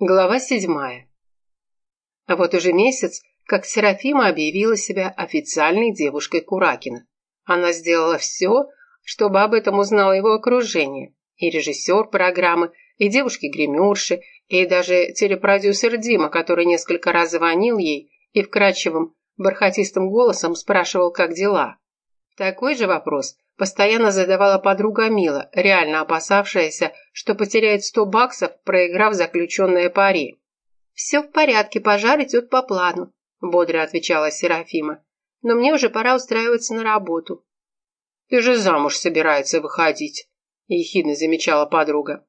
Глава седьмая. А вот уже месяц, как Серафима объявила себя официальной девушкой Куракина. Она сделала все, чтобы об этом узнало его окружение. И режиссер программы, и девушки-гримерши, и даже телепродюсер Дима, который несколько раз звонил ей и вкрадчивым, бархатистым голосом спрашивал, как дела. Такой же вопрос постоянно задавала подруга Мила, реально опасавшаяся, что потеряет сто баксов, проиграв заключенное пари. «Все в порядке, пожар идет по плану», – бодро отвечала Серафима. «Но мне уже пора устраиваться на работу». «Ты же замуж собирается выходить», – ехидно замечала подруга.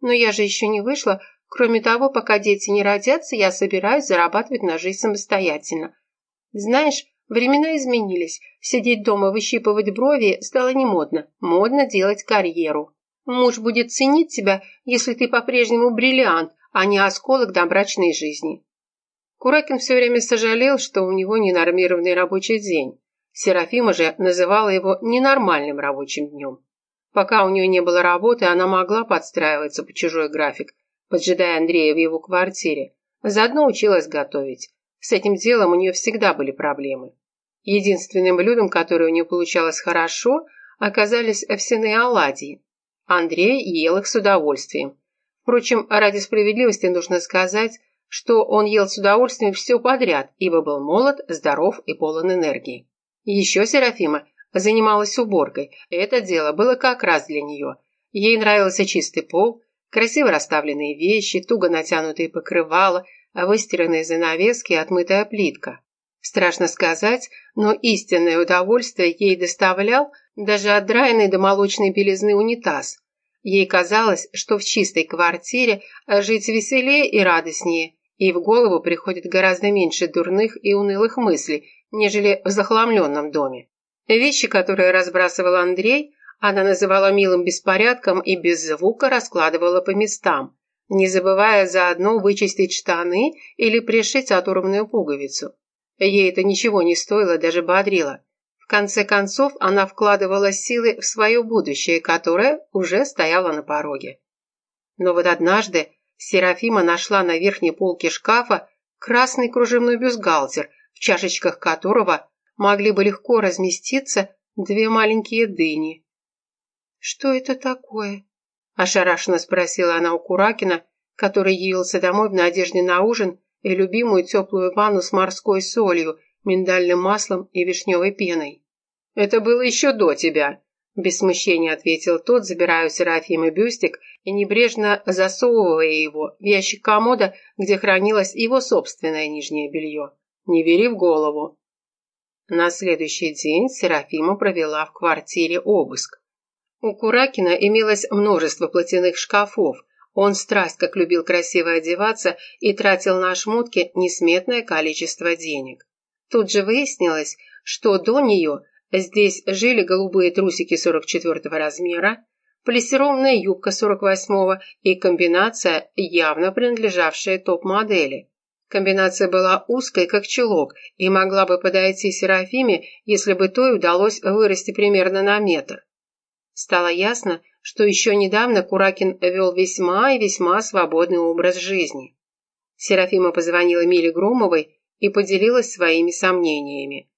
«Но я же еще не вышла. Кроме того, пока дети не родятся, я собираюсь зарабатывать на жизнь самостоятельно. Знаешь, Времена изменились. Сидеть дома, выщипывать брови стало не модно. Модно делать карьеру. Муж будет ценить тебя, если ты по-прежнему бриллиант, а не осколок добрачной жизни. Куракин все время сожалел, что у него ненормированный рабочий день. Серафима же называла его ненормальным рабочим днем. Пока у нее не было работы, она могла подстраиваться по чужой график, поджидая Андрея в его квартире. Заодно училась готовить. С этим делом у нее всегда были проблемы. Единственным блюдом, которое у нее получалось хорошо, оказались овсяные оладьи. Андрей ел их с удовольствием. Впрочем, ради справедливости нужно сказать, что он ел с удовольствием все подряд, ибо был молод, здоров и полон энергии. Еще Серафима занималась уборкой. Это дело было как раз для нее. Ей нравился чистый пол, красиво расставленные вещи, туго натянутые покрывала, выстиранные занавески и отмытая плитка. Страшно сказать, но истинное удовольствие ей доставлял даже отдраенный до молочной белизны унитаз. Ей казалось, что в чистой квартире жить веселее и радостнее, и в голову приходит гораздо меньше дурных и унылых мыслей, нежели в захламленном доме. Вещи, которые разбрасывал Андрей, она называла милым беспорядком и без звука раскладывала по местам, не забывая заодно вычистить штаны или пришить оторванную пуговицу. Ей это ничего не стоило, даже бодрило. В конце концов, она вкладывала силы в свое будущее, которое уже стояло на пороге. Но вот однажды Серафима нашла на верхней полке шкафа красный кружевной бюстгальтер, в чашечках которого могли бы легко разместиться две маленькие дыни. «Что это такое?» – ошарашенно спросила она у Куракина, который явился домой в надежде на ужин и любимую теплую ванну с морской солью, миндальным маслом и вишневой пеной. «Это было еще до тебя», – без смущения ответил тот, забирая у Серафимы бюстик и небрежно засовывая его в ящик комода, где хранилось его собственное нижнее белье. «Не бери в голову». На следующий день Серафима провела в квартире обыск. У Куракина имелось множество платяных шкафов, он страсть как любил красиво одеваться и тратил на шмотки несметное количество денег. Тут же выяснилось, что до нее здесь жили голубые трусики 44 размера, плессированная юбка 48 и комбинация, явно принадлежавшая топ-модели. Комбинация была узкой, как чулок, и могла бы подойти Серафиме, если бы той удалось вырасти примерно на метр. Стало ясно, что еще недавно Куракин вел весьма и весьма свободный образ жизни. Серафима позвонила Миле Громовой и поделилась своими сомнениями.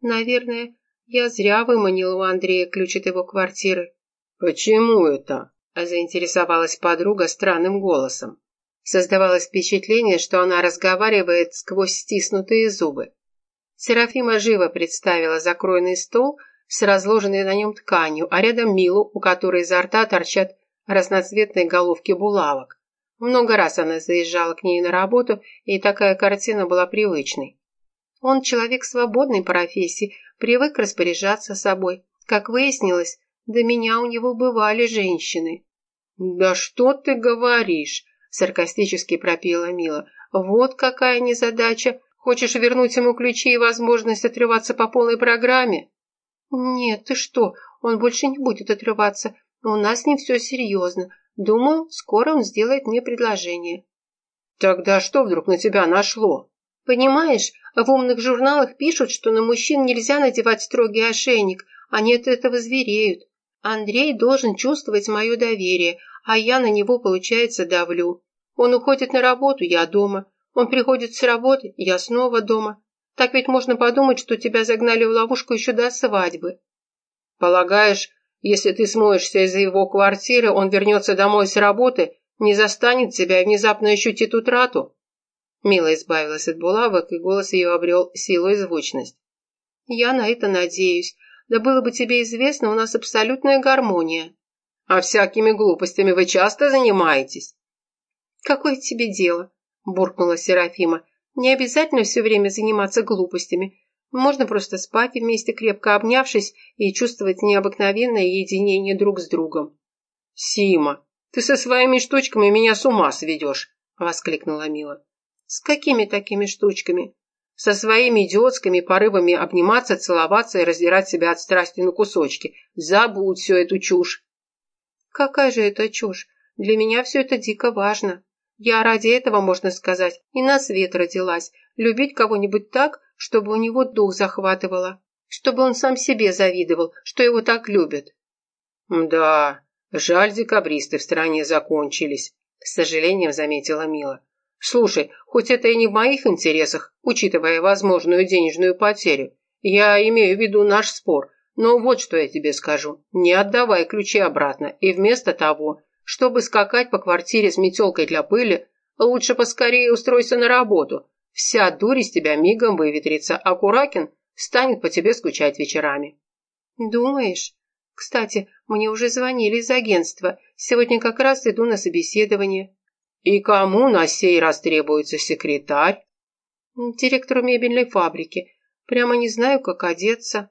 «Наверное, я зря выманила у Андрея ключ от его квартиры». «Почему это?» – заинтересовалась подруга странным голосом. Создавалось впечатление, что она разговаривает сквозь стиснутые зубы. Серафима живо представила закройный стол – с разложенной на нем тканью, а рядом Милу, у которой изо рта торчат разноцветные головки булавок. Много раз она заезжала к ней на работу, и такая картина была привычной. Он человек свободной профессии, привык распоряжаться собой. Как выяснилось, до меня у него бывали женщины. «Да что ты говоришь?» – саркастически пропела Мила. «Вот какая незадача! Хочешь вернуть ему ключи и возможность отрываться по полной программе?» «Нет, ты что, он больше не будет отрываться. У нас с ним все серьезно. Думаю, скоро он сделает мне предложение». «Тогда что вдруг на тебя нашло?» «Понимаешь, в умных журналах пишут, что на мужчин нельзя надевать строгий ошейник, они от этого звереют. Андрей должен чувствовать мое доверие, а я на него, получается, давлю. Он уходит на работу, я дома. Он приходит с работы, я снова дома. Так ведь можно подумать, что тебя загнали в ловушку еще до свадьбы. Полагаешь, если ты смоешься из его квартиры, он вернется домой с работы, не застанет тебя и внезапно ощутит утрату? Мила избавилась от булавок, и голос ее обрел силу и звучность. «Я на это надеюсь. Да было бы тебе известно, у нас абсолютная гармония». «А всякими глупостями вы часто занимаетесь?» «Какое тебе дело?» – буркнула Серафима. «Не обязательно все время заниматься глупостями. Можно просто спать вместе, крепко обнявшись, и чувствовать необыкновенное единение друг с другом». «Сима, ты со своими штучками меня с ума сведешь!» – воскликнула Мила. С какими такими штучками? Со своими идиотскими порывами обниматься, целоваться и раздирать себя от страсти на кусочки. Забудь всю эту чушь. Какая же это чушь? Для меня все это дико важно. Я ради этого, можно сказать, и на свет родилась. Любить кого-нибудь так, чтобы у него дух захватывало. Чтобы он сам себе завидовал, что его так любят. Да, жаль, декабристы в стране закончились, с сожалением заметила Мила. Слушай, хоть это и не в моих интересах, учитывая возможную денежную потерю, я имею в виду наш спор, но вот что я тебе скажу. Не отдавай ключи обратно, и вместо того, чтобы скакать по квартире с метелкой для пыли, лучше поскорее устройся на работу. Вся дурь из тебя мигом выветрится, а Куракин станет по тебе скучать вечерами. Думаешь? Кстати, мне уже звонили из агентства. Сегодня как раз иду на собеседование. «И кому на сей раз требуется секретарь?» «Директору мебельной фабрики. Прямо не знаю, как одеться».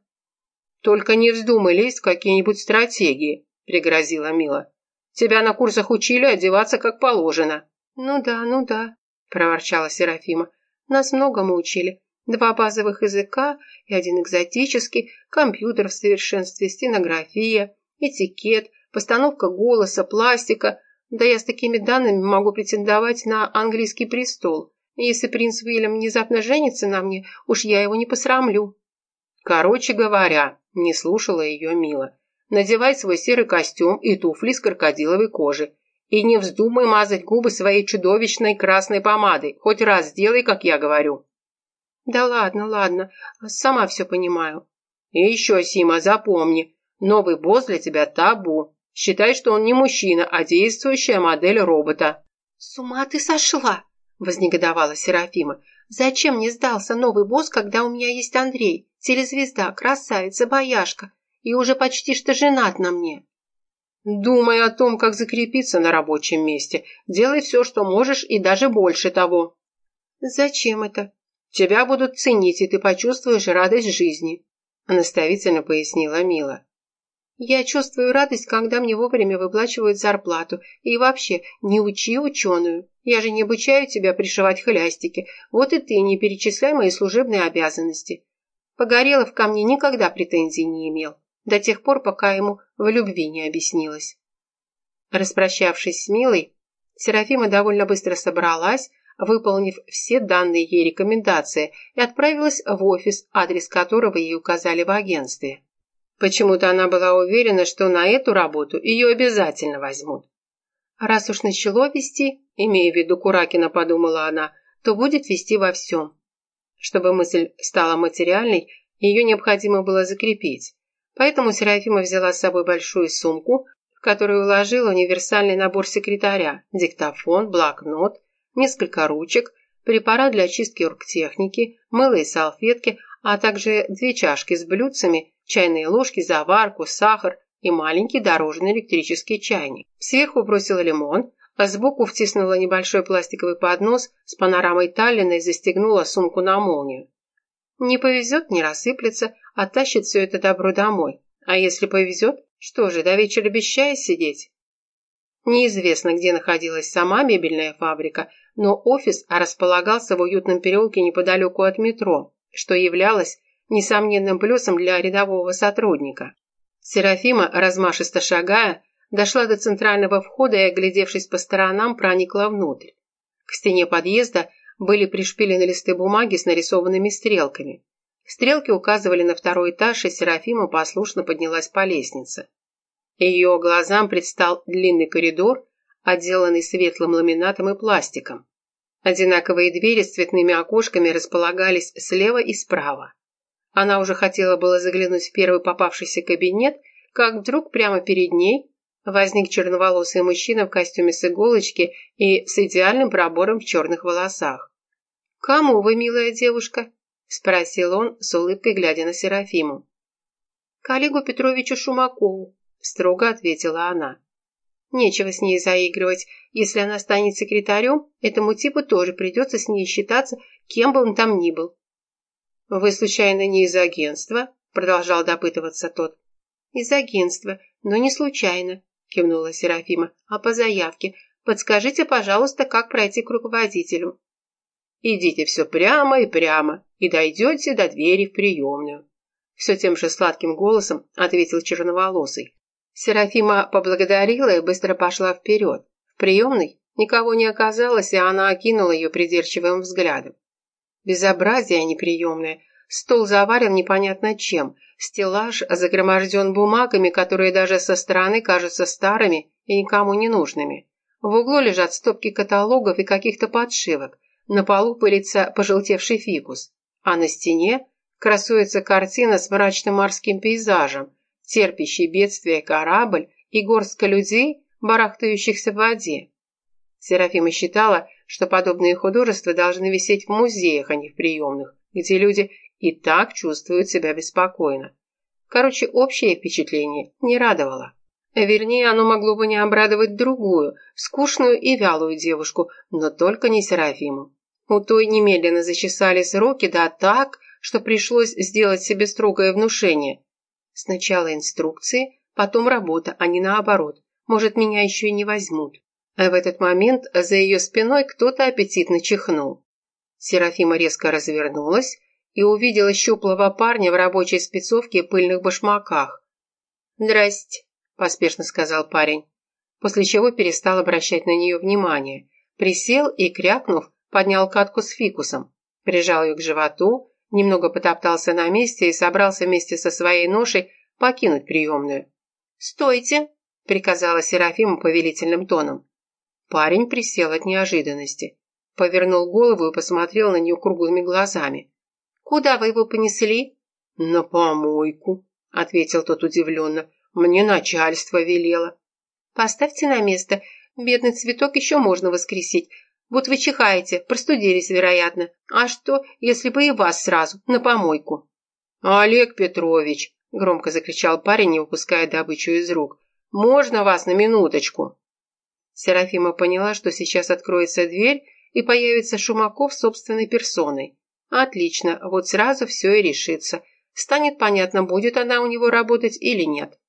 «Только не вздумай лезть в какие-нибудь стратегии», — пригрозила Мила. «Тебя на курсах учили одеваться как положено». «Ну да, ну да», — проворчала Серафима. «Нас многому учили. Два базовых языка и один экзотический, компьютер в совершенстве, стенография, этикет, постановка голоса, пластика, да я с такими данными могу претендовать на английский престол. Если принц Уильям внезапно женится на мне, уж я его не посрамлю». Короче говоря, не слушала ее Мила. Надевай свой серый костюм и туфли с крокодиловой кожи. И не вздумай мазать губы своей чудовищной красной помадой. Хоть раз сделай, как я говорю. Да ладно, ладно, сама все понимаю. И еще, Сима, запомни, новый босс для тебя табу. Считай, что он не мужчина, а действующая модель робота». «С ума ты сошла!» – вознегодовала Серафима. «Зачем мне сдался новый босс, когда у меня есть Андрей, телезвезда, красавица, бояшка, и уже почти что женат на мне?» «Думай о том, как закрепиться на рабочем месте. Делай все, что можешь, и даже больше того». «Зачем это?» «Тебя будут ценить, и ты почувствуешь радость жизни», – наставительно пояснила Мила. Я чувствую радость, когда мне вовремя выплачивают зарплату. И вообще, не учи ученую. Я же не обучаю тебя пришивать хлястики. Вот и ты не перечисляй мои служебные обязанности. Погорелов ко мне никогда претензий не имел. До тех пор, пока ему в любви не объяснилось. Распрощавшись с Милой, Серафима довольно быстро собралась, выполнив все данные ей рекомендации, и отправилась в офис, адрес которого ей указали в агентстве. Почему-то она была уверена, что на эту работу ее обязательно возьмут. Раз уж начало вести, имея в виду Куракина, подумала она, то будет вести во всем. Чтобы мысль стала материальной, ее необходимо было закрепить. Поэтому Серафима взяла с собой большую сумку, в которую уложила универсальный набор секретаря, диктофон, блокнот, несколько ручек, препарат для чистки оргтехники, мыло и салфетки, а также две чашки с блюдцами чайные ложки, заварку, сахар и маленький дорожный электрический чайник. Сверху бросила лимон, а сбоку втиснула небольшой пластиковый поднос с панорамой Таллина и застегнула сумку на молнию. Не повезет, не рассыплется, а тащит все это добро домой. А если повезет, что же, до вечера без сидеть? Неизвестно, где находилась сама мебельная фабрика, но офис располагался в уютном переулке неподалеку от метро, что являлось несомненным плюсом для рядового сотрудника. Серафима, размашисто шагая, дошла до центрального входа и, оглядевшись по сторонам, проникла внутрь. К стене подъезда были пришпилены листы бумаги с нарисованными стрелками. Стрелки указывали на второй этаж, и Серафима послушно поднялась по лестнице. Ее глазам предстал длинный коридор, отделанный светлым ламинатом и пластиком. Одинаковые двери с цветными окошками располагались слева и справа. Она уже хотела было заглянуть в первый попавшийся кабинет, как вдруг прямо перед ней возник черноволосый мужчина в костюме с иголочки и с идеальным пробором в черных волосах. «Кому вы, милая девушка?» – спросил он, с улыбкой глядя на Серафиму. «Коллегу Петровичу Шумакову», – строго ответила она. Нечего с ней заигрывать. Если она станет секретарем, этому типу тоже придется с ней считаться, кем бы он там ни был. «Вы, случайно, не из агентства?» – продолжал допытываться тот. «Из агентства, но не случайно», – кивнула Серафима, – «а по заявке. Подскажите, пожалуйста, как пройти к руководителю». «Идите все прямо и прямо, и дойдете до двери в приемную», – все тем же сладким голосом ответил черноволосый. Серафима поблагодарила и быстро пошла вперед. В приемной никого не оказалось, и она окинула ее придирчивым взглядом. Безобразие неприемное. Стол заварен непонятно чем. Стеллаж загроможден бумагами, которые даже со стороны кажутся старыми и никому не нужными. В углу лежат стопки каталогов и каких-то подшивок. На полу пылится пожелтевший фикус. А на стене красуется картина с мрачным морским пейзажем, терпящий бедствие корабль и горстка людей, барахтающихся в воде. Серафима считала, что подобные художества должны висеть в музеях, а не в приемных, где люди и так чувствуют себя беспокойно. Короче, общее впечатление не радовало. Вернее, оно могло бы не обрадовать другую, скучную и вялую девушку, но только не Серафиму. У той немедленно зачесались руки, да так, что пришлось сделать себе строгое внушение. Сначала инструкции, потом работа, а не наоборот. Может, меня еще и не возьмут. А в этот момент за ее спиной кто-то аппетитно чихнул. Серафима резко развернулась и увидела щуплого парня в рабочей спецовке и пыльных башмаках. «Здрасте», – поспешно сказал парень, после чего перестал обращать на нее внимание. Присел и, крякнув, поднял катку с фикусом, прижал ее к животу, немного потоптался на месте и собрался вместе со своей ношей покинуть приемную. «Стойте!» – приказала Серафима повелительным тоном. Парень присел от неожиданности. Повернул голову и посмотрел на нее круглыми глазами. «Куда вы его понесли?» «На помойку», — ответил тот удивленно. «Мне начальство велело». «Поставьте на место. Бедный цветок еще можно воскресить. Вот вы чихаете, простудились, вероятно. А что, если бы и вас сразу, на помойку?» «Олег Петрович», — громко закричал парень, не выпуская добычу из рук, — «можно вас на минуточку?» Серафима поняла, что сейчас откроется дверь и появится Шумаков собственной персоной. Отлично, вот сразу все и решится. Станет понятно, будет она у него работать или нет.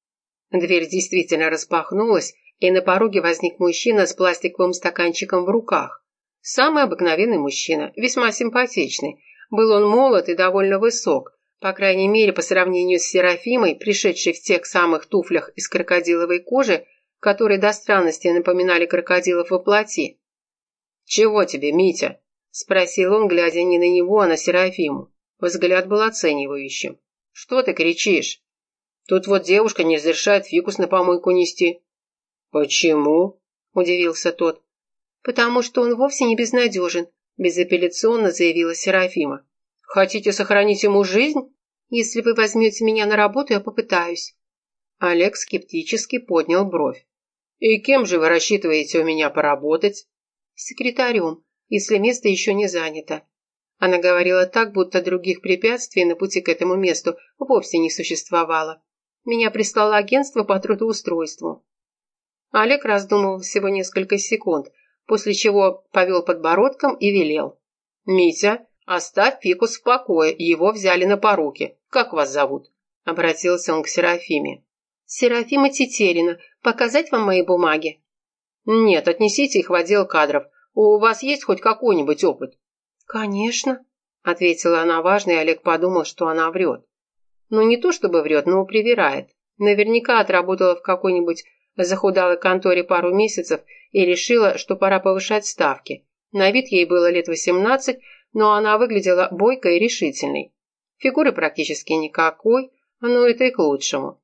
Дверь действительно распахнулась, и на пороге возник мужчина с пластиковым стаканчиком в руках. Самый обыкновенный мужчина, весьма симпатичный. Был он молод и довольно высок, по крайней мере, по сравнению с Серафимой, пришедшей в тех самых туфлях из крокодиловой кожи, которые до странности напоминали крокодилов во плоти. «Чего тебе, Митя?» – спросил он, глядя не на него, а на Серафиму. Взгляд был оценивающим. «Что ты кричишь? Тут вот девушка не разрешает фикус на помойку нести». «Почему?» – удивился тот. «Потому что он вовсе не безнадежен», – безапелляционно заявила Серафима. «Хотите сохранить ему жизнь? Если вы возьмете меня на работу, я попытаюсь». Олег скептически поднял бровь. «И кем же вы рассчитываете у меня поработать?» «Секретарем, если место еще не занято». Она говорила так, будто других препятствий на пути к этому месту вовсе не существовало. Меня прислало агентство по трудоустройству. Олег раздумывал всего несколько секунд, после чего повел подбородком и велел. «Митя, оставь фикус в покое, его взяли на поруки. Как вас зовут?» Обратился он к Серафиме. «Серафима Тетерина. Показать вам мои бумаги?» «Нет, отнесите их в отдел кадров. У вас есть хоть какой-нибудь опыт?» «Конечно», — ответила она важно, и Олег подумал, что она врет. Ну, не то чтобы врет, но привирает. Наверняка отработала в какой-нибудь захудалой конторе пару месяцев и решила, что пора повышать ставки. На вид ей было лет восемнадцать, но она выглядела бойкой и решительной. Фигуры практически никакой, но это и к лучшему.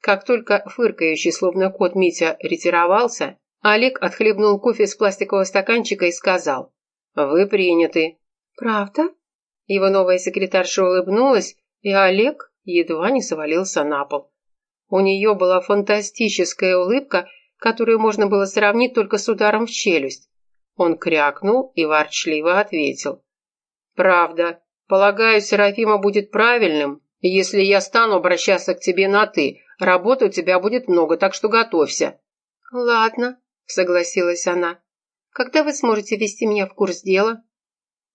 Как только фыркающий, словно кот Митя, ретировался, Олег отхлебнул кофе из пластикового стаканчика и сказал. «Вы приняты». «Правда?» Его новая секретарша улыбнулась, и Олег едва не свалился на пол. У нее была фантастическая улыбка, которую можно было сравнить только с ударом в челюсть. Он крякнул и ворчливо ответил. «Правда. Полагаю, Серафима будет правильным, если я стану обращаться к тебе на «ты». Работы у тебя будет много, так что готовься». «Ладно», — согласилась она. «Когда вы сможете ввести меня в курс дела?»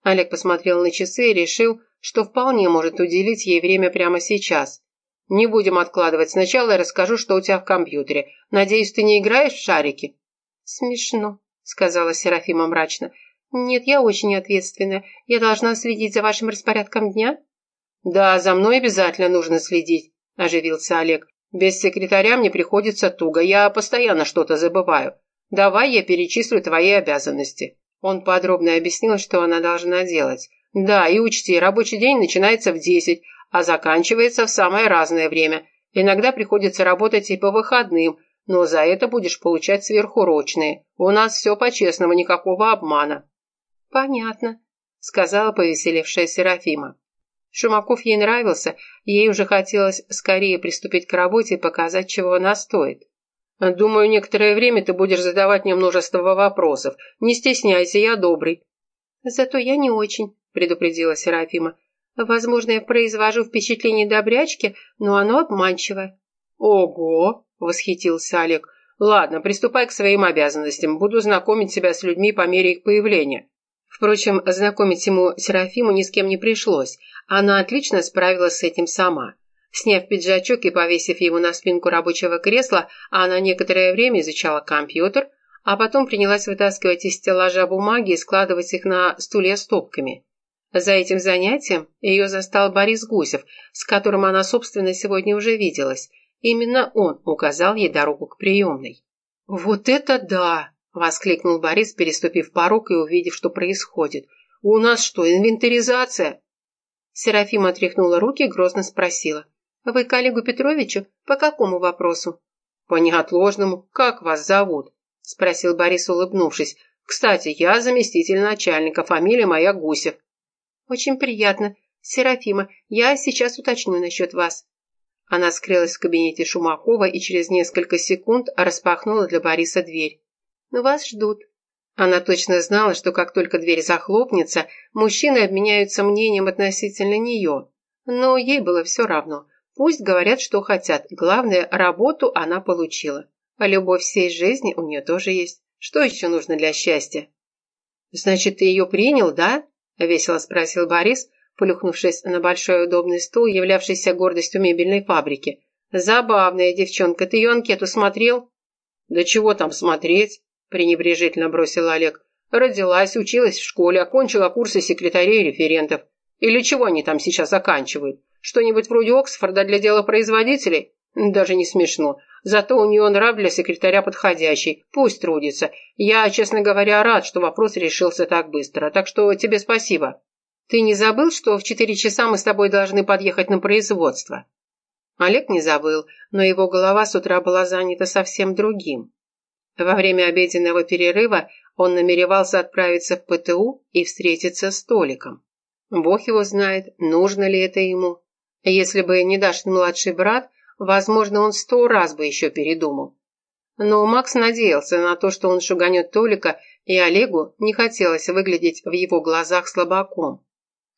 Олег посмотрел на часы и решил, что вполне может уделить ей время прямо сейчас. «Не будем откладывать. Сначала я расскажу, что у тебя в компьютере. Надеюсь, ты не играешь в шарики?» «Смешно», — сказала Серафима мрачно. «Нет, я очень ответственная. Я должна следить за вашим распорядком дня?» «Да, за мной обязательно нужно следить», – оживился Олег. «Без секретаря мне приходится туго. Я постоянно что-то забываю. Давай я перечислю твои обязанности». Он подробно объяснил, что она должна делать. «Да, и учти, рабочий день начинается в десять, а заканчивается в самое разное время. Иногда приходится работать и по выходным, но за это будешь получать сверхурочные. У нас все по-честному, никакого обмана». «Понятно», — сказала повеселевшая Серафима. Шумаков ей нравился, ей уже хотелось скорее приступить к работе и показать, чего она стоит. «Думаю, некоторое время ты будешь задавать мне множество вопросов. Не стесняйся, я добрый». «Зато я не очень», — предупредила Серафима. «Возможно, я произвожу впечатление добрячки, но оно обманчивое». «Ого!» — восхитился Олег. «Ладно, приступай к своим обязанностям. Буду знакомить себя с людьми по мере их появления». Впрочем, знакомить ему Серафиму ни с кем не пришлось. Она отлично справилась с этим сама. Сняв пиджачок и повесив его на спинку рабочего кресла, она некоторое время изучала компьютер, а потом принялась вытаскивать из стеллажа бумаги и складывать их на стуле стопками. За этим занятием ее застал Борис Гусев, с которым она, собственно, сегодня уже виделась. Именно он указал ей дорогу к приемной. «Вот это да!» – воскликнул Борис, переступив порог и увидев, что происходит. «У нас что, инвентаризация?» Серафима отряхнула руки и грозно спросила. «Вы коллегу Петровичу? По какому вопросу?» «По неотложному. Как вас зовут?» – спросил Борис, улыбнувшись. «Кстати, я заместитель начальника, фамилия моя Гусев». «Очень приятно. Серафима, я сейчас уточню насчет вас». Она скрылась в кабинете Шумакова и через несколько секунд распахнула для Бориса дверь. «Вас ждут». Она точно знала, что как только дверь захлопнется, мужчины обменяются мнением относительно нее. Но ей было все равно. Пусть говорят, что хотят. Главное, работу она получила. А любовь всей жизни у нее тоже есть. Что еще нужно для счастья? «Значит, ты ее принял, да?» – весело спросил Борис, плюхнувшись на большой удобный стул, являвшийся гордостью мебельной фабрики. «Забавная девчонка. Ты ее анкету смотрел?» «Да чего там смотреть?» пренебрежительно бросил Олег. Родилась, училась в школе, окончила курсы секретарей и референтов. Или чего они там сейчас заканчивают? Что-нибудь вроде Оксфорда для дела производителей? Даже не смешно. Зато у нее нрав для секретаря подходящий. Пусть трудится. Я, честно говоря, рад, что вопрос решился так быстро. Так что тебе спасибо. Ты не забыл, что в четыре часа мы с тобой должны подъехать на производство? Олег не забыл, но его голова с утра была занята совсем другим. Во время обеденного перерыва он намеревался отправиться в ПТУ и встретиться с Толиком. Бог его знает, нужно ли это ему. Если бы не Дашин младший брат, возможно, он сто раз бы еще передумал. Но Макс надеялся на то, что он шуганет Толика, и Олегу не хотелось выглядеть в его глазах слабаком.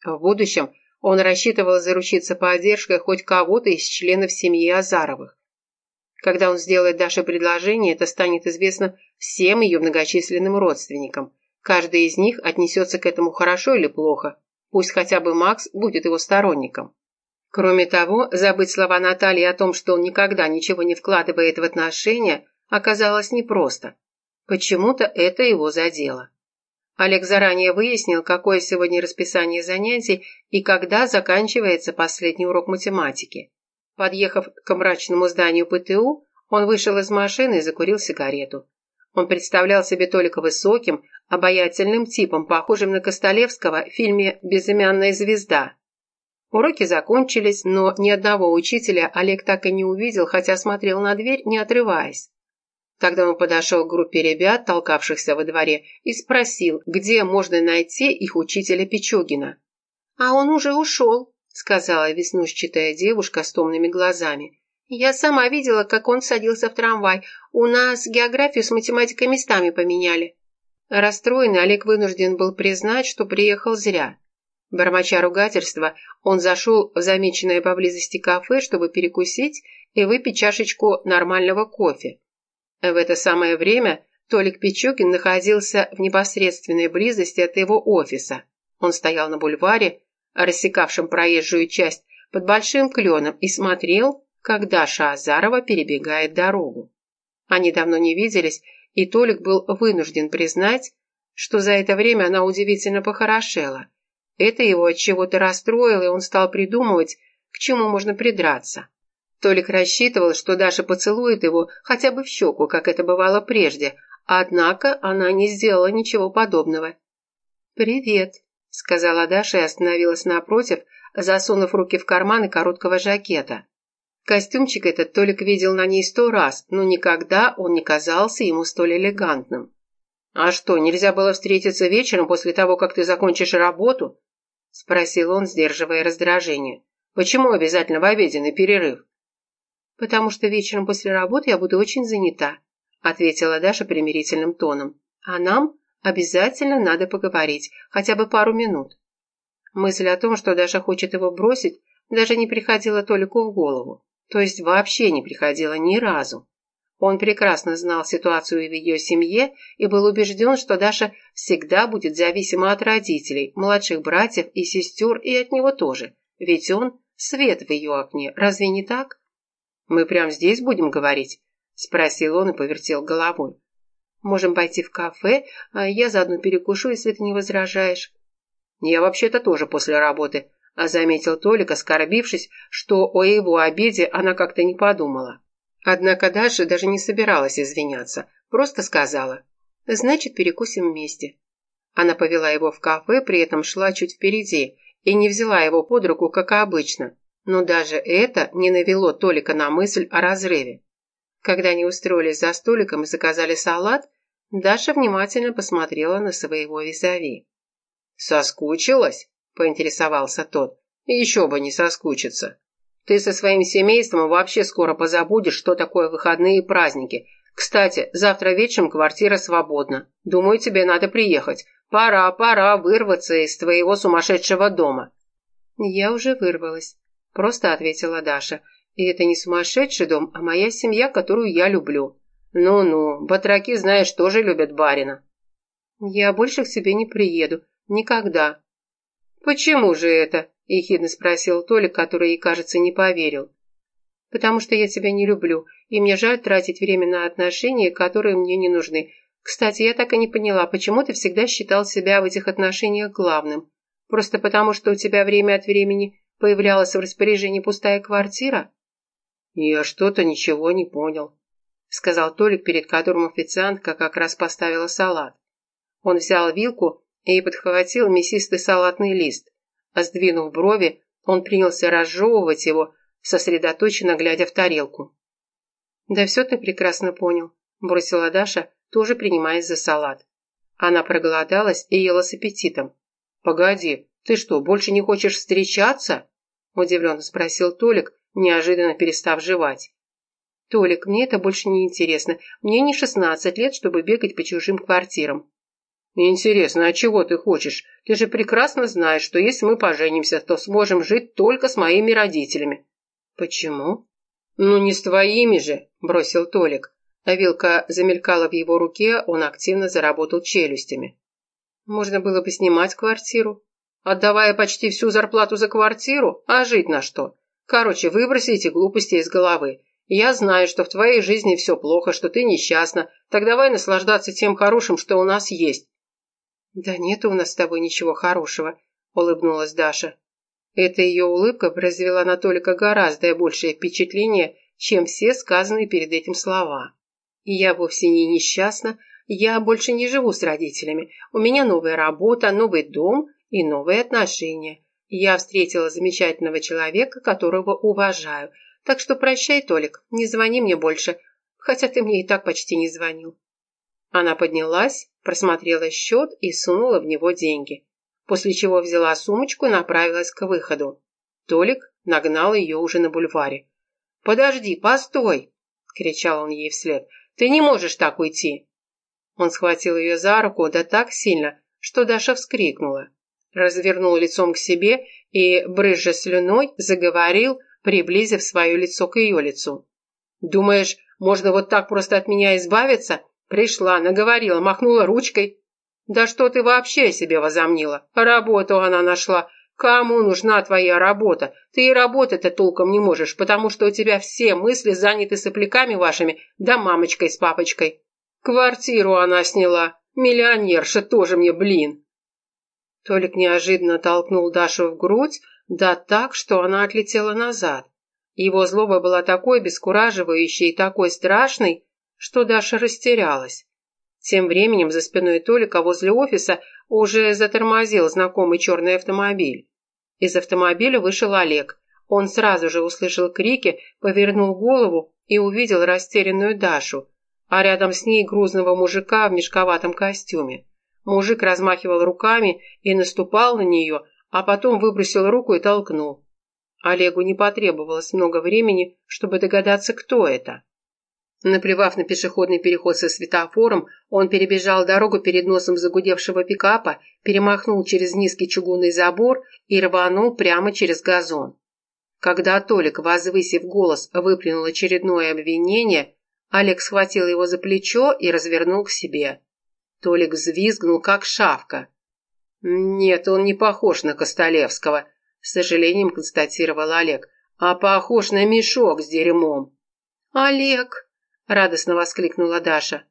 В будущем он рассчитывал заручиться поддержкой хоть кого-то из членов семьи Азаровых. Когда он сделает Даше предложение, это станет известно всем ее многочисленным родственникам. Каждый из них отнесется к этому хорошо или плохо. Пусть хотя бы Макс будет его сторонником. Кроме того, забыть слова Натальи о том, что он никогда ничего не вкладывает в отношения, оказалось непросто. Почему-то это его задело. Олег заранее выяснил, какое сегодня расписание занятий и когда заканчивается последний урок математики. Подъехав к мрачному зданию ПТУ, он вышел из машины и закурил сигарету. Он представлял себе только высоким, обаятельным типом, похожим на Костолевского в фильме «Безымянная звезда». Уроки закончились, но ни одного учителя Олег так и не увидел, хотя смотрел на дверь, не отрываясь. Тогда он подошел к группе ребят, толкавшихся во дворе, и спросил, где можно найти их учителя Пичугина. «А он уже ушел», — сказала веснушчатая девушка с томными глазами. «Я сама видела, как он садился в трамвай. У нас географию с математикой местами поменяли». Расстроенный Олег вынужден был признать, что приехал зря. Бормоча ругательства, он зашел в замеченное поблизости кафе, чтобы перекусить и выпить чашечку нормального кофе. В это самое время Толик Пичугин находился в непосредственной близости от его офиса. Он стоял на бульваре, рассекавшем проезжую часть, под большим кленом и смотрел, как Даша Азарова перебегает дорогу. Они давно не виделись, и Толик был вынужден признать, что за это время она удивительно похорошела. Это его от чего-то расстроило, и он стал придумывать, к чему можно придраться. Толик рассчитывал, что Даша поцелует его хотя бы в щеку, как это бывало прежде, однако она не сделала ничего подобного. «Привет», — сказала Даша и остановилась напротив, засунув руки в карманы короткого жакета. Костюмчик этот Толик видел на ней сто раз, но никогда он не казался ему столь элегантным. «А что, нельзя было встретиться вечером после того, как ты закончишь работу?» — спросил он, сдерживая раздражение. «Почему обязательно в обеденный перерыв?» «Потому что вечером после работы я буду очень занята», ответила Даша примирительным тоном. «А нам обязательно надо поговорить, хотя бы пару минут». Мысль о том, что Даша хочет его бросить, даже не приходила Толику в голову. То есть вообще не приходила ни разу. Он прекрасно знал ситуацию в ее семье и был убежден, что Даша всегда будет зависима от родителей, младших братьев и сестер, и от него тоже. Ведь он – свет в ее окне, разве не так? «Мы прямо здесь будем говорить?» – спросил он и повертел головой. «Можем пойти в кафе, а я заодно перекушу, если ты не возражаешь». «Я вообще-то тоже после работы», – заметил Толик, оскорбившись, что о его обеде она как-то не подумала. Однако Даша даже не собиралась извиняться, просто сказала «Значит, перекусим вместе». Она повела его в кафе, при этом шла чуть впереди и не взяла его под руку, как обычно. Но даже это не навело Толика на мысль о разрыве. Когда они устроились за столиком и заказали салат, Даша внимательно посмотрела на своего визави. «Соскучилась?» – поинтересовался тот. «Еще бы не соскучиться. Ты со своим семейством вообще скоро позабудешь, что такое выходные и праздники. Кстати, завтра вечером квартира свободна. Думаю, тебе надо приехать. Пора, пора вырваться из твоего сумасшедшего дома». «Я уже вырвалась», Просто ответила Даша. И это не сумасшедший дом, а моя семья, которую я люблю. Ну-ну, батраки, знаешь, тоже любят барина. Я больше к себе не приеду. Никогда. Почему же это? Ехидно спросил Толик, который ей, кажется, не поверил. Потому что я тебя не люблю, и мне жаль тратить время на отношения, которые мне не нужны. Кстати, я так и не поняла, почему ты всегда считал себя в этих отношениях главным. Просто потому, что у тебя время от времени появлялась в распоряжении пустая квартира? Я что-то ничего не понял, сказал Толик, перед которым официантка как раз поставила салат. Он взял вилку и подхватил мясистый салатный лист, сдвинув брови, он принялся разжевывать его, сосредоточенно глядя в тарелку. «Да все ты прекрасно понял», – бросила Даша, тоже принимаясь за салат. Она проголодалась и ела с аппетитом. «Погоди, ты что, больше не хочешь встречаться?» Удивленно спросил Толик, неожиданно перестав жевать. «Толик, мне это больше не интересно. Мне не шестнадцать лет, чтобы бегать по чужим квартирам». «Интересно, а чего ты хочешь? Ты же прекрасно знаешь, что если мы поженимся, то сможем жить только с моими родителями». «Почему?» «Ну, не с твоими же», – бросил Толик. А вилка замелькала в его руке, он активно заработал челюстями. «Можно было бы снимать квартиру», отдавая почти всю зарплату за квартиру, а жить на что? Короче, выброси эти глупости из головы. Я знаю, что в твоей жизни все плохо, что ты несчастна. Так давай наслаждаться тем хорошим, что у нас есть». «Да нет у нас с тобой ничего хорошего», — улыбнулась Даша. Эта ее улыбка произвела на Толика гораздо большее впечатление, чем все сказанные перед этим слова. Я вовсе не несчастна, я больше не живу с родителями. У меня новая работа, новый дом и новые отношения. Я встретила замечательного человека, которого уважаю. Так что прощай, Толик, не звони мне больше. хотя ты мне и так почти не звонил». Она поднялась, просмотрела счет и сунула в него деньги, после чего взяла сумочку и направилась к выходу. Толик нагнал ее уже на бульваре. «Подожди, постой!» — кричал он ей вслед. «Ты не можешь так уйти!» Он схватил ее за руку, да так сильно, что Даша вскрикнула. Развернул лицом к себе и, брызжа слюной, заговорил, приблизив свое лицо к ее лицу. «Думаешь, можно вот так просто от меня избавиться? Пришла, наговорила, махнула ручкой. Да что ты вообще себе возомнила? Работу она нашла. Кому нужна твоя работа? Ты и работать-то толком не можешь, потому что у тебя все мысли заняты сопляками вашими, да мамочкой с папочкой. Квартиру она сняла. Миллионерша тоже мне, блин. Толик неожиданно толкнул Дашу в грудь, да так, что она отлетела назад. Его злоба была такой бескураживающей и такой страшной, что Даша растерялась. Тем временем за спиной Толика возле офиса уже затормозил знакомый черный автомобиль. Из автомобиля вышел Олег. Он сразу же услышал крики, повернул голову и увидел растерянную Дашу, а рядом с ней грузного мужика в мешковатом костюме. Мужик размахивал руками и наступал на нее, а потом выбросил руку и толкнул. Олегу не потребовалось много времени, чтобы догадаться, кто это. Наплевав на пешеходный переход со светофором, он перебежал дорогу перед носом загудевшего пикапа, перемахнул через низкий чугунный забор и рванул прямо через газон. Когда Толик, возвысив голос, выплюнул очередное обвинение, Олег схватил его за плечо и развернул к себе. Толик взвизгнул, как шавка. «Нет, он не похож на Костолевского», — с сожалением констатировал Олег, «а похож на мешок с дерьмом». «Олег!» — радостно воскликнула Даша.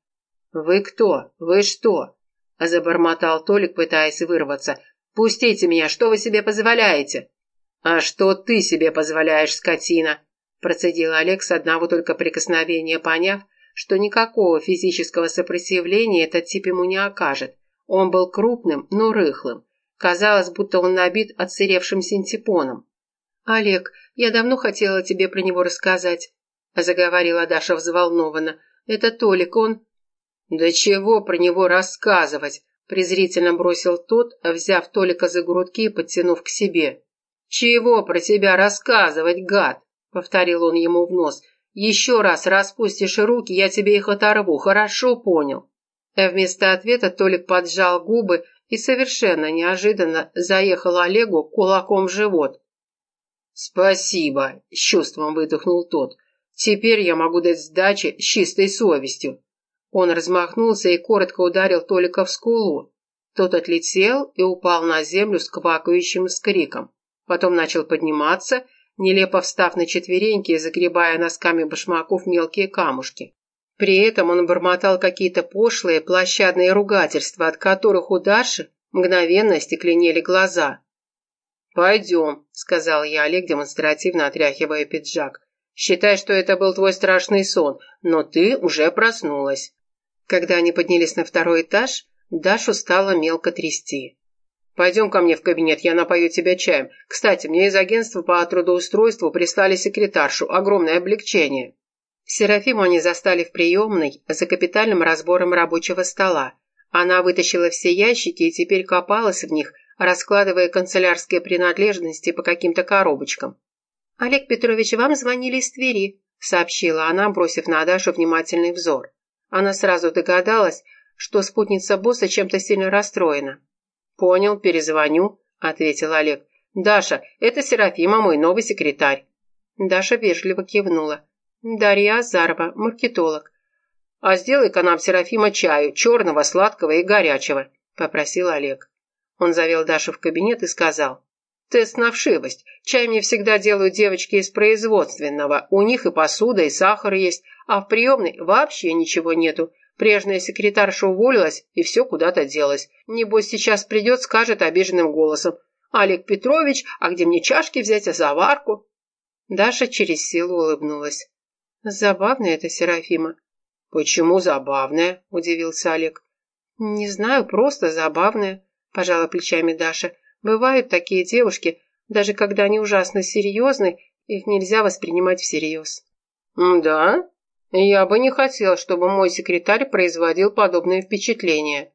«Вы кто? Вы что?» — забормотал Толик, пытаясь вырваться. «Пустите меня, что вы себе позволяете?» «А что ты себе позволяешь, скотина?» Процедил Олег с одного только прикосновения, поняв, что никакого физического сопротивления этот тип ему не окажет. Он был крупным, но рыхлым. Казалось, будто он набит отсыревшим синтепоном. «Олег, я давно хотела тебе про него рассказать», — заговорила Даша взволнованно. «Это Толик, он...» «Да чего про него рассказывать?» — презрительно бросил тот, взяв Толика за грудки и подтянув к себе. «Чего про тебя рассказывать, гад?» — повторил он ему в нос. «Еще раз распустишь руки, я тебе их оторву, хорошо понял?» Вместо ответа Толик поджал губы и совершенно неожиданно заехал Олегу кулаком в живот. «Спасибо», — с чувством выдохнул тот. «Теперь я могу дать сдачи с чистой совестью». Он размахнулся и коротко ударил Толика в скулу. Тот отлетел и упал на землю с квакающим скриком. Потом начал подниматься нелепо встав на четвереньки и загребая носками башмаков мелкие камушки. При этом он бормотал какие-то пошлые, площадные ругательства, от которых у Даши мгновенно остекленели глаза. «Пойдем», — сказал я Олег, демонстративно отряхивая пиджак. «Считай, что это был твой страшный сон, но ты уже проснулась». Когда они поднялись на второй этаж, Дашу стало мелко трясти. Пойдем ко мне в кабинет, я напою тебя чаем. Кстати, мне из агентства по трудоустройству прислали секретаршу. Огромное облегчение». Серафиму они застали в приемной за капитальным разбором рабочего стола. Она вытащила все ящики и теперь копалась в них, раскладывая канцелярские принадлежности по каким-то коробочкам. «Олег Петрович, вам звонили из Твери», — сообщила она, бросив на Дашу внимательный взор. Она сразу догадалась, что спутница босса чем-то сильно расстроена. «Понял, перезвоню», — ответил Олег. «Даша, это Серафима, мой новый секретарь». Даша вежливо кивнула. «Дарья Азарова, маркетолог». «А сделай-ка нам, Серафима, чаю, черного, сладкого и горячего», — попросил Олег. Он завел Дашу в кабинет и сказал. «Тест на вшивость. Чай мне всегда делают девочки из производственного. У них и посуда, и сахар есть, а в приемной вообще ничего нету. Прежняя секретарша уволилась, и все куда-то делось. Небось, сейчас придет, скажет обиженным голосом. «Олег Петрович, а где мне чашки взять, а заварку?» Даша через силу улыбнулась. «Забавная это Серафима». «Почему забавная?» – удивился Олег. «Не знаю, просто забавная», – пожала плечами Даша. «Бывают такие девушки, даже когда они ужасно серьезны, их нельзя воспринимать всерьез». «Да?» Я бы не хотел, чтобы мой секретарь производил подобное впечатление.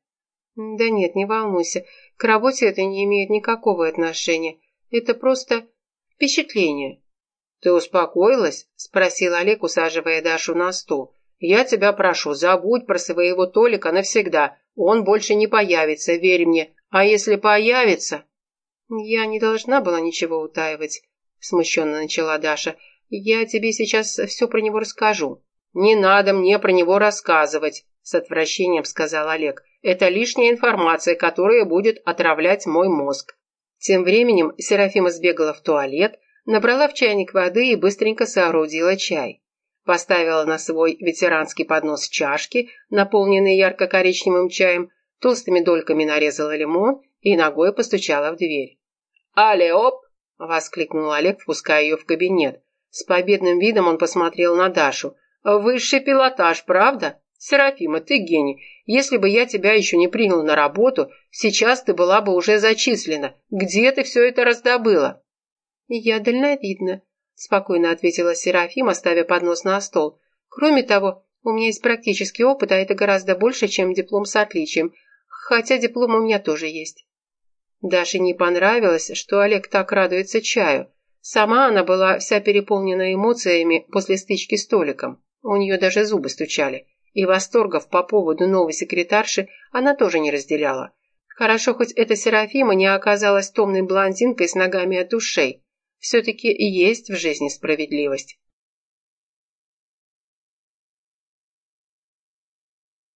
Да нет, не волнуйся. К работе это не имеет никакого отношения. Это просто впечатление. Ты успокоилась? Спросил Олег, усаживая Дашу на стул. Я тебя прошу, забудь про своего Толика навсегда. Он больше не появится, верь мне. А если появится... Я не должна была ничего утаивать, смущенно начала Даша. Я тебе сейчас все про него расскажу. «Не надо мне про него рассказывать», – с отвращением сказал Олег. «Это лишняя информация, которая будет отравлять мой мозг». Тем временем Серафима сбегала в туалет, набрала в чайник воды и быстренько соорудила чай. Поставила на свой ветеранский поднос чашки, наполненные ярко-коричневым чаем, толстыми дольками нарезала лимон и ногой постучала в дверь. «Алеоп!» – воскликнул Олег, впуская ее в кабинет. С победным видом он посмотрел на Дашу. Высший пилотаж, правда? Серафима, ты гений. Если бы я тебя еще не принял на работу, сейчас ты была бы уже зачислена. Где ты все это раздобыла? Я дальновидна, спокойно ответила Серафима, ставя поднос на стол. Кроме того, у меня есть практический опыт, а это гораздо больше, чем диплом с отличием. Хотя диплом у меня тоже есть. Даше не понравилось, что Олег так радуется чаю. Сама она была вся переполнена эмоциями после стычки с Толиком. У нее даже зубы стучали. И восторгов по поводу новой секретарши она тоже не разделяла. Хорошо, хоть эта Серафима не оказалась томной блондинкой с ногами от ушей. Все-таки есть в жизни справедливость.